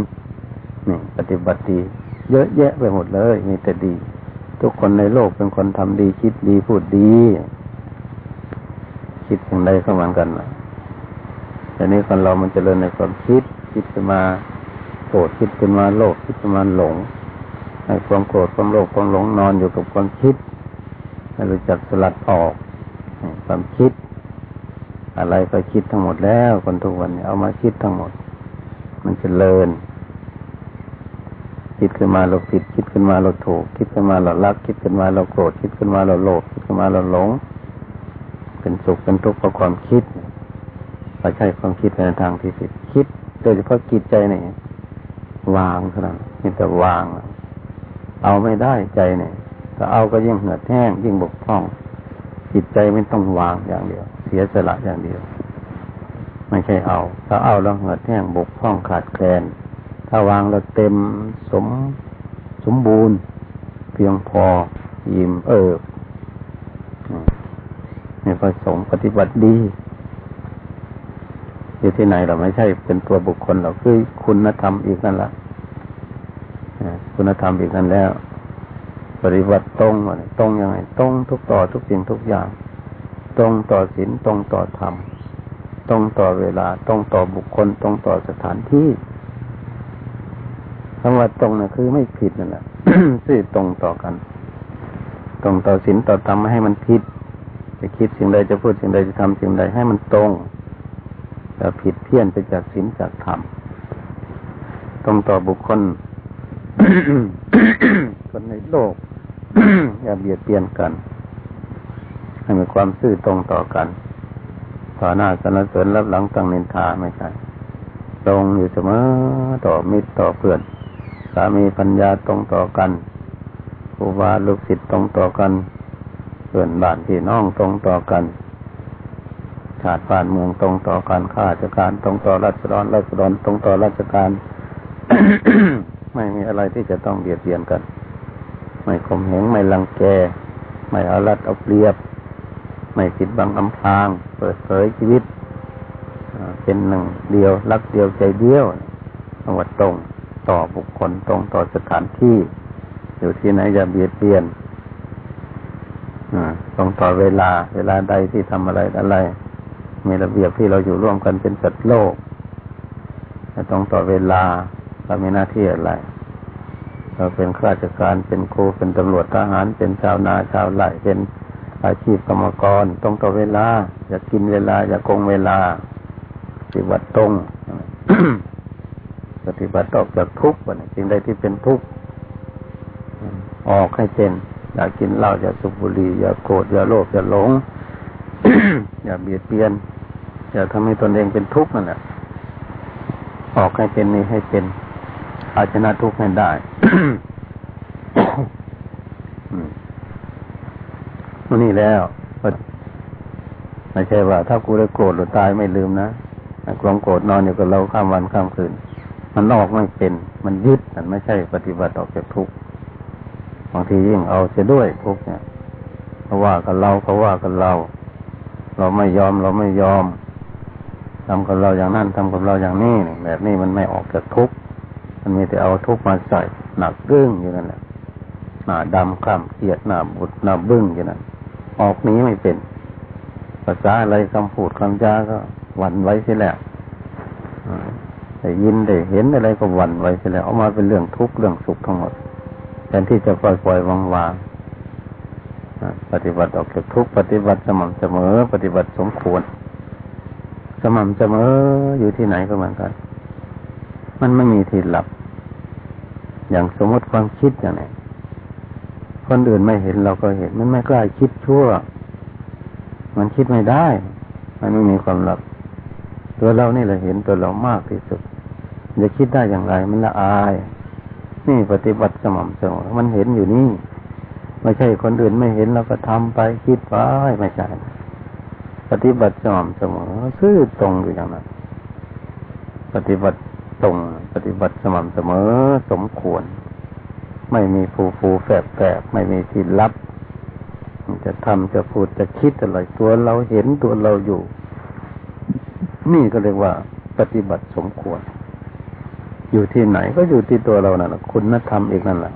นี่ปฏิบัติดีเยอะแยะไปหมดเลยมีแต่ดี ทุกคนในโลกเป็นคนทำดีคิดดีพูดดี คิดอย่างใดก็เหมือนกันนะแต่นี้คนเรามันจเจริญในความคิด คิดขึ้นมาโกรธคิดขึ้นมาโลภคิดขึ้นมาหลงให้ความโกรธความโลภความหลงนอนอยู่กับความคิดให้รู้จักสลัดออกความคิด อะไรก็คิดทั้งหมดแล้วคนทุกวันเอามาคิดทั้งหมด มันจเจริญคิดขึ้นมาเราผิด คิดขึ้นมาเราถูก คิดขึ้นมาเรารัก คิดขึ้นมาเราโกรธคิดขึ้นมาเราโลภคิดขึ้นมาเราหลง เป็นสุขเป็นทุกข์เพราะความคิดไม่ใช่ความคิดในทางที่ผิดคิดโดยเฉพาะจิตใจเนี่ยวางเท่านั้นมีแต่วาง เอาไม่ได้ใจเนี่ยถ้าเอาก็ยิ่งเหือดแห้งยิ่งบกพร่อง จิตใจไม่ต้องวางอย่างเดียว สียสละอย่างเดียว ไม่ใช่เอา ถ้าเอาแล้วเหือดแห้งบกพร่องขาดแคลน ถ้าวางแล้วเต็มสมสมบูรณ์ เพียงพอยิ้มเอิบนี่พระสงฆ์ปฏิบัติดี อยู่ที่ไหนเราไม่ใช่เป็นตัวบุคคลเราคือคุณธรรมอีกนั่นละคุณธรรมอีกนั่นแล้ว ปฏิบัติตรงตรงยังไงตรงทุกต่อทุกสิ่งทุกอย่าง ตรงต่อศีลตรงต่อธรรม ตรงต่อเวลา ตรงต่อบุคคล ตรงต่อสถานที่คำว่าตรงนะ่ะคือไม่ผิดนั่นแหละซื่อตรงต่อกัน ตรงต่อศีลต่อธรรมไม่ให้มันผิด จะคิดสิ่งใดจะพูดสิ่งใดจะทำสิ่งใดให้มันตรงจะผิดเพี้ยนไปจากศีลจากธรรมตรงต่อบุคคลคนในโลกอย่าเบียดเบียนกัน ให้มีความซื่อตรงต่อกันต่อหน้าสนเสริญรับหลังตั้งนินทาไม่ใช่ ตรงอยู่เสมอต่อมิตรต่อเพื่อน สามีปัญญาตรงต่อกันครูบาลูกศิษย์ตรงต่อกัน เพื่อนบ้านพี่น้องตรงต่อกันชาติบ้านเมืองตรงต่อกันข้าราชการตรงต่อรัชดรรัชดรตรงต่อราชการ ไม่มีอะไรที่จะต้องเบียดเบียนกัน ไม่ข่มเหงไม่ลังแก ไม่เอารัดเอาเปรียบ ไม่ปิดบังอำพราง เปิดเผยชีวิตเป็นหนึ่งเดียว รักเดียวใจเดียวจังหวัดตรงต่อบุคคลตรงต่อสถานที่ อยู่ที่ไหนอย่าเบียดเบียนต้องต่อเวลา เวลาใดที่ทำอะไรอะไร มีระเบียบที่เราอยู่ร่วมกันเป็นสัตว์โลกต้องต่อเวลาเรามีหน้าที่อะไร เราเป็นข้าราชการเป็นครูเป็นตำรวจทหารเป็นชาวนาชาวไร่เป็น อาชีพกรรมกรต้องต่อเวลา อย่ากินเวลา อย่าโกงเวลา ปฏิบัติตรงปฏิบัติออกจากทุกข์สิ่งใดที่เป็นทุกข์ออกให้เป็นอย่ากินเหล้าอย่าสูบบุหรี่อย่าโกรธอย่าโลภอย่าหลง อย่าเบียดเบียน อย่าทำให้ตนเองเป็นทุกข์นั่นแหละออกให้เป็นนี้ให้เป็น อาชนะทุกข์ให้ได้ วันนี้แล้วไม่ใช่ว่า ถ้ากูได้โกรธหรือตายไม่ลืมนะกลองโกรธนอนอยู่กับเราข้ามวันข้ามคืน มันออกไม่เป็น มันยึดมันไม่ใช่ปฏิบัติออกจากทุกข์บางทียิ่งเอาเสียด้วยทุกข์เนี่ยเขาว่ากับเราเขาว่ากับเรา เราไม่ยอมเราไม่ยอมทำกับเราอย่างนั้นทำกับเราอย่างนี้แบบนี้มันไม่ออกจากทุกข์มันมีแต่เอาทุกข์มาใส่หนักกึ้งอยู่นั่นแหละหน้าดำข้ามเกียดหน้าบุดหน้าบึ้งอยู่นั่น ออกนี้ไม่เป็นภาษาอะไรคำพูดคำจาก็หวั่นไว้เสียแล้วได้ยินได้เห็นอะไรก็หวั่นไว้เสียแล้วเอามาเป็นเรื่องทุกข์เรื่องสุขทั้งหมดแทนที่จะปล่อยปล่อยวางวางปฏิบัติออกจากทุกปฏิบัติสม่ำเสมอ ปฏิบัติสมควร สม่ำเสมออยู่ที่ไหนก็เหมือนกัน มันไม่มีที่หลับ อย่างสมมติความคิดอย่างนี้ คนอื่นไม่เห็นเราก็เห็น มันไม่กล้าคิดชั่ว มันคิดไม่ได้ มันไม่มีความลับ ตัวเรานี่แหละเห็นตัวเรามากที่สุดจะคิดได้อย่างไร มันละอาย นี่ปฏิบัติสม่ำเสมอมันเห็นอยู่นี่ ไม่ใช่คนอื่นไม่เห็นเราก็ทำไปคิดไปไม่ใช่ปฏิบัติสม่ำเสมอคือตรงอยู่อย่างนั้นปฏิบัติตรง ปฏิบัติสม่ำเสมอ สมควร ไม่มีฟูฟูแฝบแฝบไม่มีที่ลับ จะทำจะพูดจะคิดอะไรตัวเราเห็นตัวเราอยู่ นี่ก็เรียกว่าปฏิบัติสมควร อยู่ที่ไหนก็อยู่ที่ตัวเรานั่นแหละคุณธรรมอีกนั่นแหละ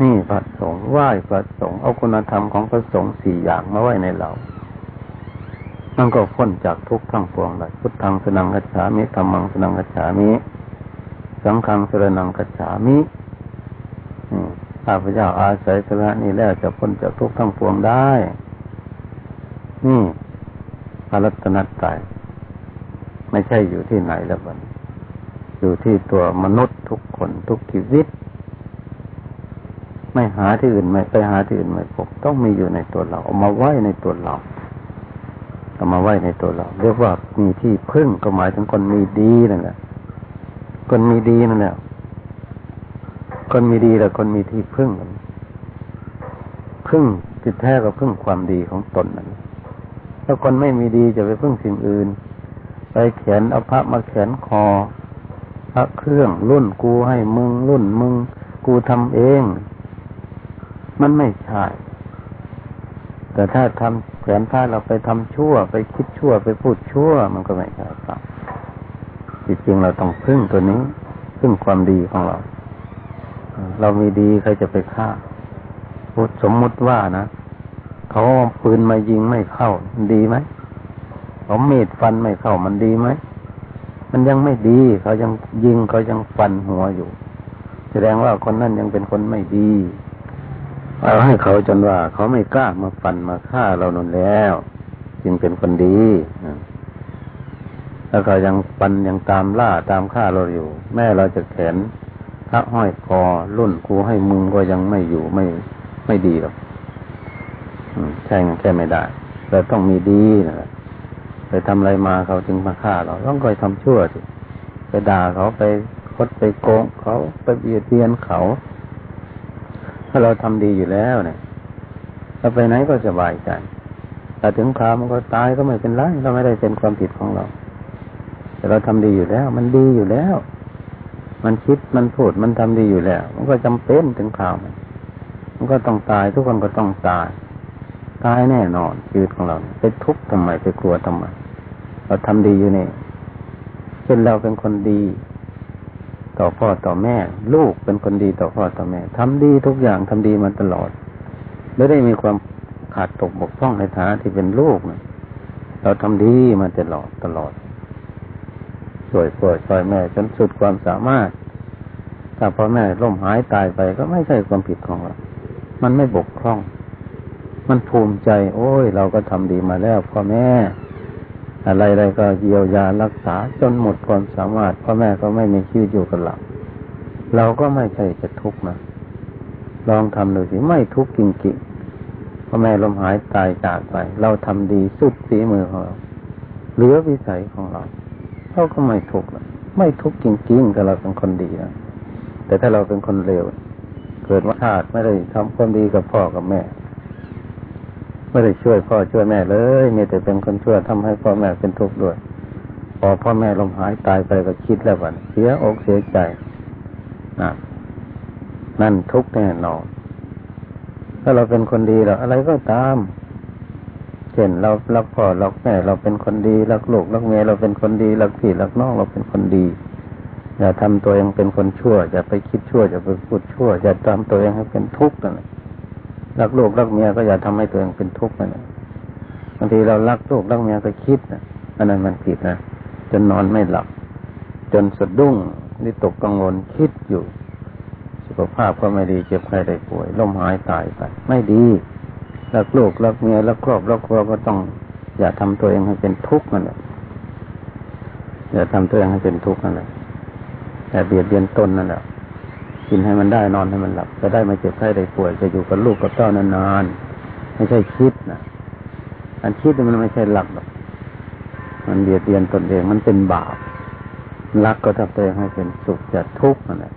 นี่พระสงฆ์ไหว้พระสงฆ์เอาคุณธรรมของพระสงฆ์สี่อย่างมาไว้ในเรานั่นก็พ้นจากทุกข์ทั้งปวงเลยพุทธังสนังกัจฉามิธรรมังสนังกัจฉามิ สังฆังสรนังกัจฉามิ ข้าพเจ้าอาศัยสระนี้แล้วจะพ้นจากทุกข์ทั้งปวงได้ นี่พระรัตนตรัยไม่ใช่อยู่ที่ไหนแล้วบันอยู่ที่ตัวมนุษย์ทุกคนทุกชีวิต ไม่หาที่อื่นไม่ไปหาที่อื่นไม่พบต้องมีอยู่ในตัวเราเอามาไว้ในตัวเราเอามาไว้ในตัวเรา เรียกว่ามีที่พึ่งก็หมายถึงคนมีดีนั่นแหละคนมีดีนั่นแหละ คนมีดีและคนมีที่พึ่งกันพึ่งจิตแท้ก็พึ่งความดีของตนนั่นถ้าคนไม่มีดีจะไปพึ่งสิ่งอื่น ไปแขนเอาพระมาแขนคอ พระเครื่องรุ่นกูให้มึงรุ่นมึง กูทำเอง มันไม่ใช่ แต่ถ้าทำแขนผ้าเราไปทำชั่ว ไปคิดชั่วไปพูดชั่ว มันก็ไม่ใช่ครับจริงๆเราต้องพึ่งตัวนี้ พึ่งความดีของเรา เรามีดีใครจะไปฆ่าพูดสมมุติว่านะเขาปืนมายิงไม่เข้า ดีไหมเขาเมดฟันไม่เข้ามันดีไหมมันยังไม่ดี เขายังยิงเขายังฟันหัวอยู่ แสดงว่าคนนั้นยังเป็นคนไม่ดีเอาให้เขาจนว่าเขาไม่กล้ามาฟันมาฆ่าเรานนแล้ว จึงเป็นคนดีแล้วก็ยังฟันยังตามล่าตามฆ่าเราอยู่ แม่เราจะแขน พระห้อยคอรุ่นกูให้มึงก็ยังไม่อยู่ไม่ไม่ดีหรอกใช่ใช่ไม่ได้เราต้องมีดีนะไปทำอะไรมาเขาจึงมาฆ่าเรา ต้องคอยทำชั่วสิไปด่าเขาไปคดไปโกงเขาไปเบียดเบียนเขาถ้าเราทำดีอยู่แล้วเนี่ยเราไปไหนก็สบายใจแต่ถึงคราวมันก็ตายก็ไม่เป็นไรเราไม่ได้เป็นความผิดของเรา แต่เราทำดีอยู่แล้ว มันดีอยู่แล้ว มันคิดมันพูดมันทำดีอยู่แล้ว มันก็จำเป็นถึงข่าวมันมันก็ต้องตายทุกคนก็ต้องตาย ตายแน่นอนชีวิตของเราไปทุกข์ทำไมไปกลัวทำไมเราทำดีอยู่นี่เป็นเราเป็นคนดี ต่อพ่อต่อแม่ ลูกเป็นคนดีต่อพ่อต่อแม่ทำดีทุกอย่างทำดีมาตลอด ไม่ได้มีความขาดตกบกพร่องในฐานะที่เป็นลูกนะเราทำดีมาตลอดตลอด ช่วยป่วยช่วยแม่จนสุดความสามารถ ถ้าพ่อแม่ล่มหายตายไปก็ไม่ใช่ความผิดของเรา มันไม่บกพร่อง มันภูมิใจ โอ้ย เราก็ทำดีมาแล้วพ่อแม่ อะไรๆก็เยียวยารักษาจนหมดความสามารถ พ่อแม่ก็ไม่มีชีวิตอยู่กับเราเราก็ไม่ใช่จะทุกข์นะลองทำดูสิไม่ทุกข์จริงๆพ่อแม่ลมหายตายจากไป เราทำดีสุดฝีมือของเราเหลือวิสัยของเรา เราก็ไม่ทุกข์ไม่ทุกข์จริงๆถ้าเราเป็นคนดีนะแต่ถ้าเราเป็นคนเลวเกิดว่าชาติไม่ได้ทำความดีกับพ่อกับแม่ ไม่ได้ช่วยพ่อช่วยแม่เลยมีแต่เป็นคนช่วยทำให้พ่อแม่เป็นทุกข์ด้วย พอพ่อแม่ลมหายตายไปก็คิดแล้วว่าเสียอกเสียใจนะนั่นทุกข์แน่นอนถ้าเราเป็นคนดีเราอะไรก็ตาม เช่น เรารักพ่อรักแม่เราเป็นคนดีรักลูกรักเมียเราเป็นคนดีรักพี่รักน้องเราเป็นคนดีอย่าทำตัวเองเป็นคนชั่วอย่าไปคิดชั่วอย่าไปพูดชั่วอย่าทำตัวเองให้เป็นทุกข์นั่นแหละรักลูกรักเมียก็อย่าทำให้ตัวเองเป็นทุกข์นั่นแหละบางทีเรารักลูกรักเมียก็คิดนะอันนั้นมันผิดนะจนนอนไม่หลับ จนสะดุ้งนี่ตกกังวลคิดอยู่ สุขภาพก็ไม่ดีเจ็บไข้ได้ป่วยล้มหายตายไปไม่ดี รักลูกรักเมียรักครอบรักครัวก็ต้อง อย่าทำตัวเองให้เป็นทุกข์นั่นแหละอย่าทำตัวเองให้เป็นทุกข์นั่นแหละแต่เบียดเบียนตนนั่นแหละกินให้มันได้นอนให้มันหลับ จะได้ไม่เจ็บไข้ได้ป่วยจะอยู่กับลูกกับเต้านานๆไม่ใช่คิดนะอันคิดมันไม่ใช่หลักหรอกมันเบียดเบียนตนเองมันเป็นบาปรักก็ทำตัวเองให้เป็นสุขจะทุกข์นั่นแหละ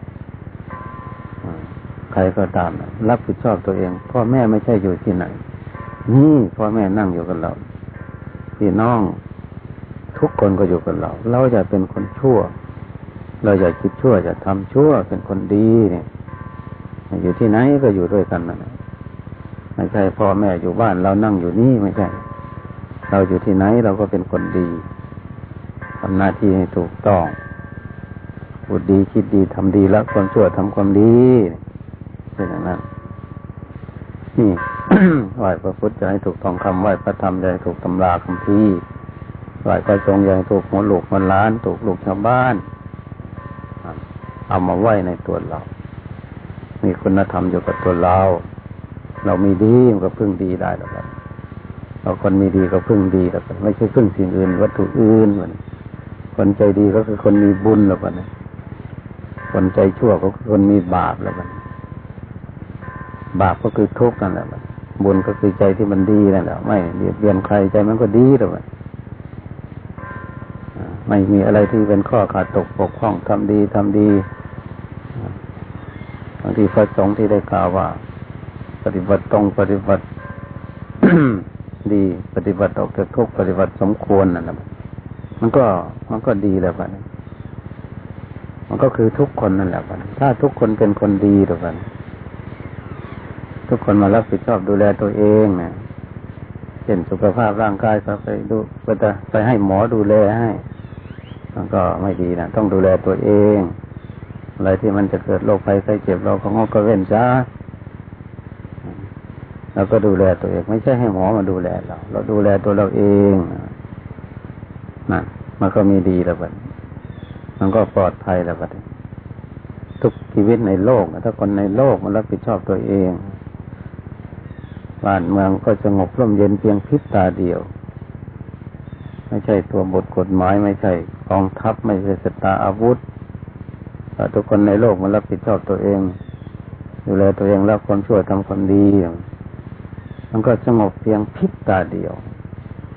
ใครก็ตาม รับผิดชอบตัวเอง พ่อแม่ไม่ใช่อยู่ที่ไหน นี่พ่อแม่นั่งอยู่กับเราพี่น้องทุกคนก็อยู่กับเรา เราจะเป็นคนชั่ว เราอย่าคิดชั่วจะทำชั่วเป็นคนดีเนี่ยอยู่ที่ไหนก็อยู่ด้วยกันนั่นไม่ใช่พ่อแม่อยู่บ้าน เรานั่งอยู่นี่ไม่ใช่ เราอยู่ที่ไหนเราก็เป็นคนดีทำหน้าที่ให้ถูกต้องพูดดีคิดดีทำดีละคนชั่วทำความดี เป็นอย่างนั้นนี่ไหวพระพุทธจะให้ถูกทองคำไหวพระธรรมจะให้ถูกตำราคำพี่ไหวพระสงฆ์จะให้ถูกหัวลูกมันล้าน ถูกลูกชาวบ้าน เอามาไหวในตัวเรา มีคุณธรรมอยู่กับตัวเรา เรามีดีมันก็พึ่งดีได้แล้วครับเราคนมีดีก็พึ่งดีแล้วกันไม่ใช่พึ่งสิ่งอื่น วัตถุอื่นเหมือนคนใจดีก็คือคนมีบุญแล้วกันคนใจชั่วก็คือคนมีบาปแล้วกัน บาปก็คือทุกข์นั่นแหละบุญก็คือใจที่มันดีนั่นแหละไม่เบียดเบียนใครใจมันก็ดีแล้วไม่มีอะไรที่เป็นข้อขาดตกปกพร่องทำดีทำดีบางทีพระสงฆ์ที่ได้กล่าวว่า ปฏิบัติตรงปฏิบัติดีปฏิบัติออกจากทุกปฏิบัติสมควรนั่นแหละมันก็มันก็ดีแล้วกันมันก็คือทุกคนนั่นแหละกันถ้าทุกคนเป็นคนดีแล้วกัน ทุกคนมารับผิดชอบดูแลตัวเองนะเช่นสุขภาพร่างกายก็ไปดูไปไปให้หมอดูแลให้มันก็ไม่ดีนะต้องดูแลตัวเอง อะไรที่มันจะเกิดโรคภัยไข้เจ็บเราก็งอก็เว้นซะเราก็ดูแลตัวเอง ไม่ใช่ให้หมอมาดูแลเรา เราดูแลตัวเราเองนะมันก็มีดีแล้วบัดมันก็ปลอดภัยแล้วบัดทุกชีวิตในโลกถ้าคนในโลกมันรับผิดชอบตัวเอง บ้านเมืองก็สงบร่มเย็นเพียงพิษตาเดียว ไม่ใช่ตัวบทกฎหมายไม่ใช่กองทัพไม่ใช่สตาอาวุธทุกคนในโลกมันรับผิดชอบตัวเองดูแลตัวเองแล้วคนชั่วทำคนดี มันก็สงบเพียงพิษตาเดียว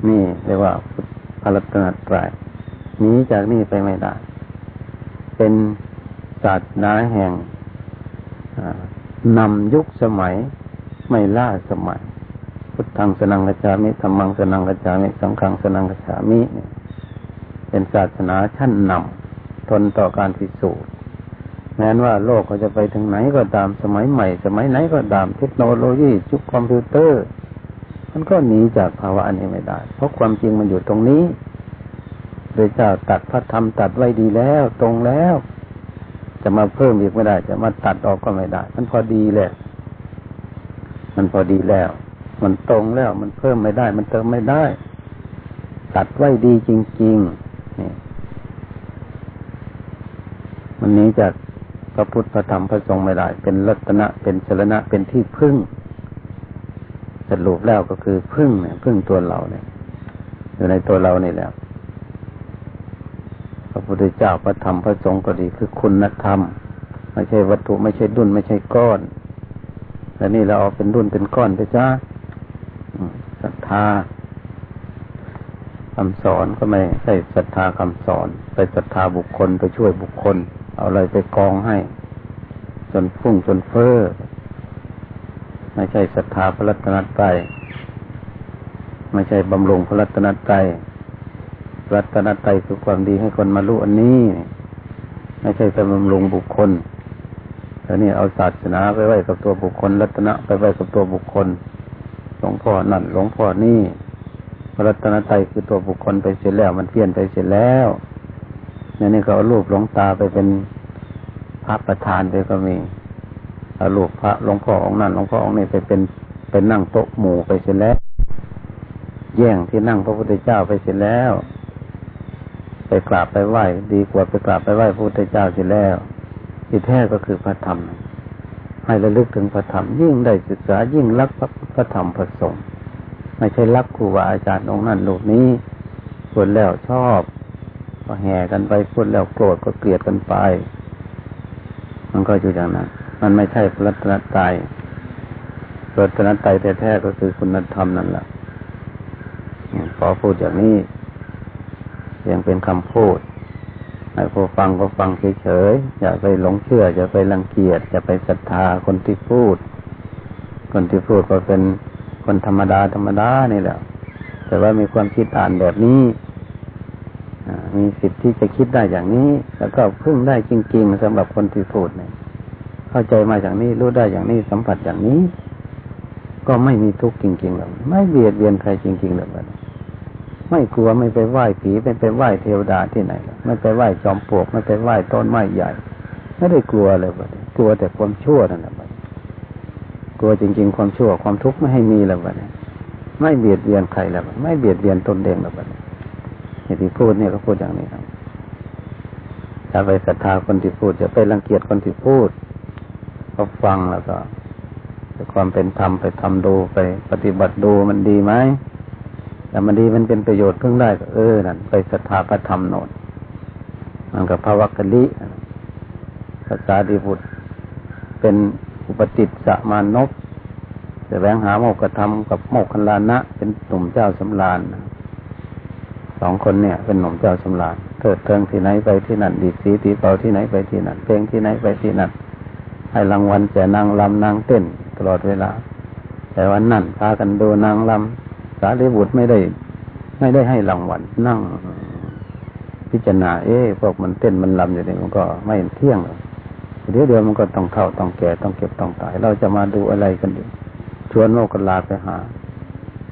นี่เรียกว่าพลัตนาตรายหนีจากนี่ไปไม่ได้ เป็นศาสนาแห่งนำยุคสมัย ไม่ล่าสมัย พุทธังสนังกัจจามิธรรมังสนังกัจจามิสังฆังสนังกัจจามิเนี่ยเป็นศาสนาชั้นนำทนต่อการพิสูจน์แม้นว่าโลกเขาจะไปถึงไหนก็ตามสมัยใหม่ สมัยไหนก็ตามเทคโนโลยีจุกคอมพิวเตอร์ มันก็หนีจากภาวะอันนี้ไม่ได้ เพราะความจริงมันอยู่ตรงนี้โดยเจ้าตัดพระธรรมตัดไว้ดีแล้ว ตรงแล้ว จะมาเพิ่มอีกไม่ได้ จะมาตัดออกก็ไม่ได้มันพอดีแล้ว มันพอดีแล้ว มันตรงแล้ว มันเพิ่มไม่ได้ มันเติมไม่ได้ ตัดไว้ดีจริงๆนี่มันนี้จากพระพุทธพระธรรมพระสงฆ์ไม่ได้ เป็นรัตนะ เป็นสรณะ เป็นที่พึ่ง สรุปแล้วก็คือพึ่งเนี่ยพึ่งตัวเราเนี่ยอยู่ในตัวเรานี่แหละพระพุทธเจ้าพระธรรมพระสงฆ์ก็ดีคือคุณธรรม ไม่ใช่วัตถุไม่ใช่ดุนไม่ใช่ก้อน แต่นี่เราเอาเป็นดุนเป็นก้อนไปจ้าศรัทธาคำสอนก็ไม่ใช่ศรัทธาคำสอน ไปศรัทธาบุคคลไปช่วยบุคคล เอาอะไรไปกองให้ จนฟุ้งจนเฟ้อไม่ใช่ศรัทธาพระรัตนตรัยไม่ใช่บำรุงพระรัตนตรัยรัตนตรัยคือความดีให้คนมารู้อันนี้ ไม่ใช่ไปบำรุงบุคคล แต่นี่เอาศาสนาไปไว้กับตัวบุคคลรัตนะไปไว้กับตัวบุคคลหลวงพ่อนั่นหลวงพ่อนี่รัตนตรคือตัวบุคคลไปเสร็จแล้ว มันเปลี่ยนไปเสร็จแล้วเนี่ยนี่ก็เอารูปหลวงตาไปเป็นพระประธานไปก็มีเอารูปพระหลวงพ่อองค์นั่นหลวงพ่อองค์นี้ไปเป็นเป็นนั่งโต๊ะหมู่ไปเสร็จแล้ว แย่งที่นั่งพระพุทธเจ้าไปเสร็จแล้ว ไปกราบไปไหว้ดีกว่าไปกราบไปไหว้พระพุทธเจ้าเสร็จแล้ว ที่แท้ก็คือพระธรรม ให้ระลึกถึงพระธรรม ยิ่งได้ศึกษายิ่งรักพระธรรมพระสงฆ์ไม่ใช่รักครูบาอาจารย์องค์นั้นลูกนี้พูดแล้วชอบ ก็แห่กันไปพูดแล้วโกรธก็เกลียดกันไป มันก็อยู่อย่างนั้น มันไม่ใช่พระรัตนตรัยพระรัตนตรัยแท้ๆก็คือคุณธรรมนั่นแหละขอพูดอย่างนี้ยังเป็นคำพูด ให้ผู้ฟังก็ฟังเฉยๆอย่าไปหลงเชื่ออย่าไปรังเกียจอย่าไปศรัทธาคนที่พูด คนที่พูดก็เป็นคนธรรมดาธรรมดานี่แหละ แต่ว่ามีความคิดอ่านแบบนี้มีสิทธิ์ที่จะคิดได้อย่างนี้ แล้วก็พึ่งได้จริง ๆสำหรับคนที่พูดเนี่ยเข้าใจมาอย่างนี้รู้ได้อย่างนี้สัมผัสอย่างนี้ ก็ไม่มีทุกข์จริงๆหรอกไม่เบียดเบียนใครจริงๆเลย ไม่กลัวไม่ไปไหว้ผีไม่ไปไหว้เทวดาที่ไหนไม่ไปไหว้จอมปลวกไม่ไปไหว้ต้นไม้ใหญ่ ไม่ได้กลัวเลยบัดกลัวแต่ความชั่วนั่นแหละบัดกลัวจริง ๆ ความชั่วความทุกข์ไม่ให้มีแล้วบัดไม่เบียดเบียนใครแล้วไม่เบียดเบียนตนเองแล้วบัดที่พูดเนี่ยก็พูดอย่างนี้ครับถ้าไปศรัทธาคนที่พูดจะไปรังเกียจคนที่พูดก็ฟังแล้วก็ความเป็นธรรมไปทำดูไปปฏิบัติดูมันดีไหม แต่มันดีมันเป็นประโยชน์เพิ่งได้ก็เออนั่นไปศรัทธาพระธรรมโนดมันกับพระวักกะลิภาษาดีบุตร เป็นอุปติสะมานพแต่แวงหาโมกขธรรมกับโมกขลานะ เป็นหนุ่มเจ้าสำราญสองคนเนี่ย เป็นหนุ่มเจ้าสำราญเถิดเทิงที่ไหนไปที่นั่นดีสีตีเป่าที่ไหนไปที่นั่นเพลงที่ไหนไปที่นั่นให้รางวัลแก่นางลำนางเต้นตลอดเวลา แต่วันนั้นพากันดูนางลำารีบุตรไม่ได้ ไม่ได้ให้รางวัลนั่ง พิจารณา เอ๊ะพวกมันเต้นมันลำอยู่นี่มันก็ไม่เที่ยงหรอกเดี๋ยวเดียวมันก็ต้องเท่าต้องแก่ต้องเก็บต้องตาย เราจะมาดูอะไรกันดีชวนโลกลาไปหา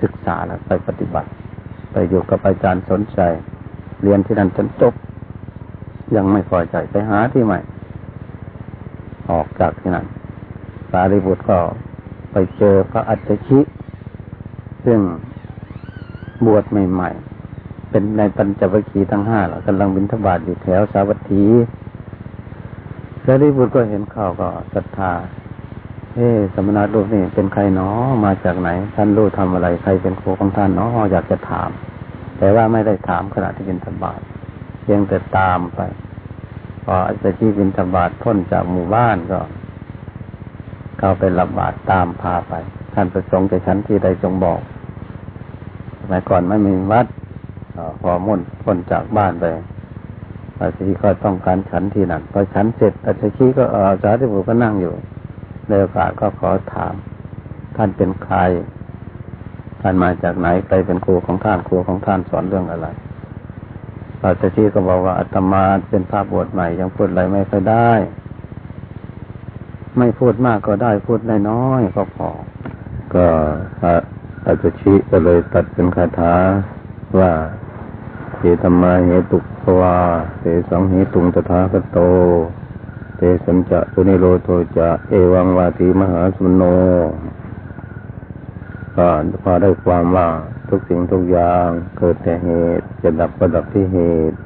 ศึกษาแล้วไปปฏิบัติ ไปอยู่กับอาจารย์สนใจ เรียนที่นั่นจนจบยังไม่พอใจไปหาที่ใหม่ ออกจากที่นั่นสารีบุตรก็ไปเจอพระอัจฉริซึ่ง บวชใหม่ๆ เป็นในปัญจวัคคีย์ทั้งห้าแล้วกำลังบิณฑบาตอยู่แถวสาวัตถีสารีบุตรก็เห็นข่าวก็ศรัทธา เฮ้สมณะรูปนี่เป็นใครเนาะมาจากไหน ท่านรู้ทำอะไร ใครเป็นครูของท่านเนาะอยากจะถาม แต่ว่าไม่ได้ถามขณะที่บิณฑบาตเพียงแต่ตามไป พออาจจะที่บินธบาตพ้นจากหมู่บ้านก็ เข้าไปรับบาตรตามพาไป ท่านประสงค์จะชั้นที่ใดจงบอก มัยก่อนไม่มีวัดพอมุ่นพ้นจากบ้านไปอาจารย์ก็ต้องการฉันที่นั่นพอฉันเสร็จอาจารย์ก็อาจารย์ที่ผมก็นั่งอยู่ในโอกาสก็ขอถาม ท่านเป็นใคร ท่านมาจากไหนใครเป็นครูของท่านครูของท่านสอนเรื่องอะไรอาจารย์ก็บอกว่าอาตมาเป็นพระบวชใหม่ยังพูดอะไรไม่ค่อยได้ ไม่พูดมากก็ได้พูดน้อยๆก็พอ ก็ อาจารย์ก็เลยตัดเป็นคาถาว่าเหตมาเหตุภวาเสสังเหตุงตถาคโต เตสัญจะสุนิโรโทจะเอวังวาทีมหาสุนโนก็พอได้ความว่าทุกสิ่งทุกอย่างเกิดแต่เหตุจะดับก็ดับที่เหตุ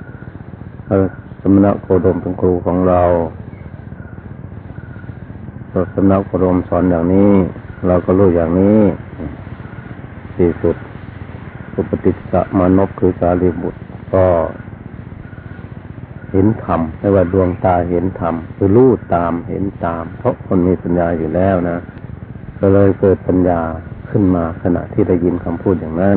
สมณะโคดมเป็นครูของเราสมณะโคดมสอนอย่างนี้ เราก็รู้อย่างนี้ ที่สุดสุปฏิสะมานพคือสารีบุตรก็เห็นธรรมไม่ว่าดวงตาเห็นธรรมคือรู้ตามเห็นตาม เพราะคนมีปัญญาอยู่แล้วนะ ก็เลยเกิดปัญญาขึ้นมาขณะที่ได้ยินคำพูดอย่างนั้น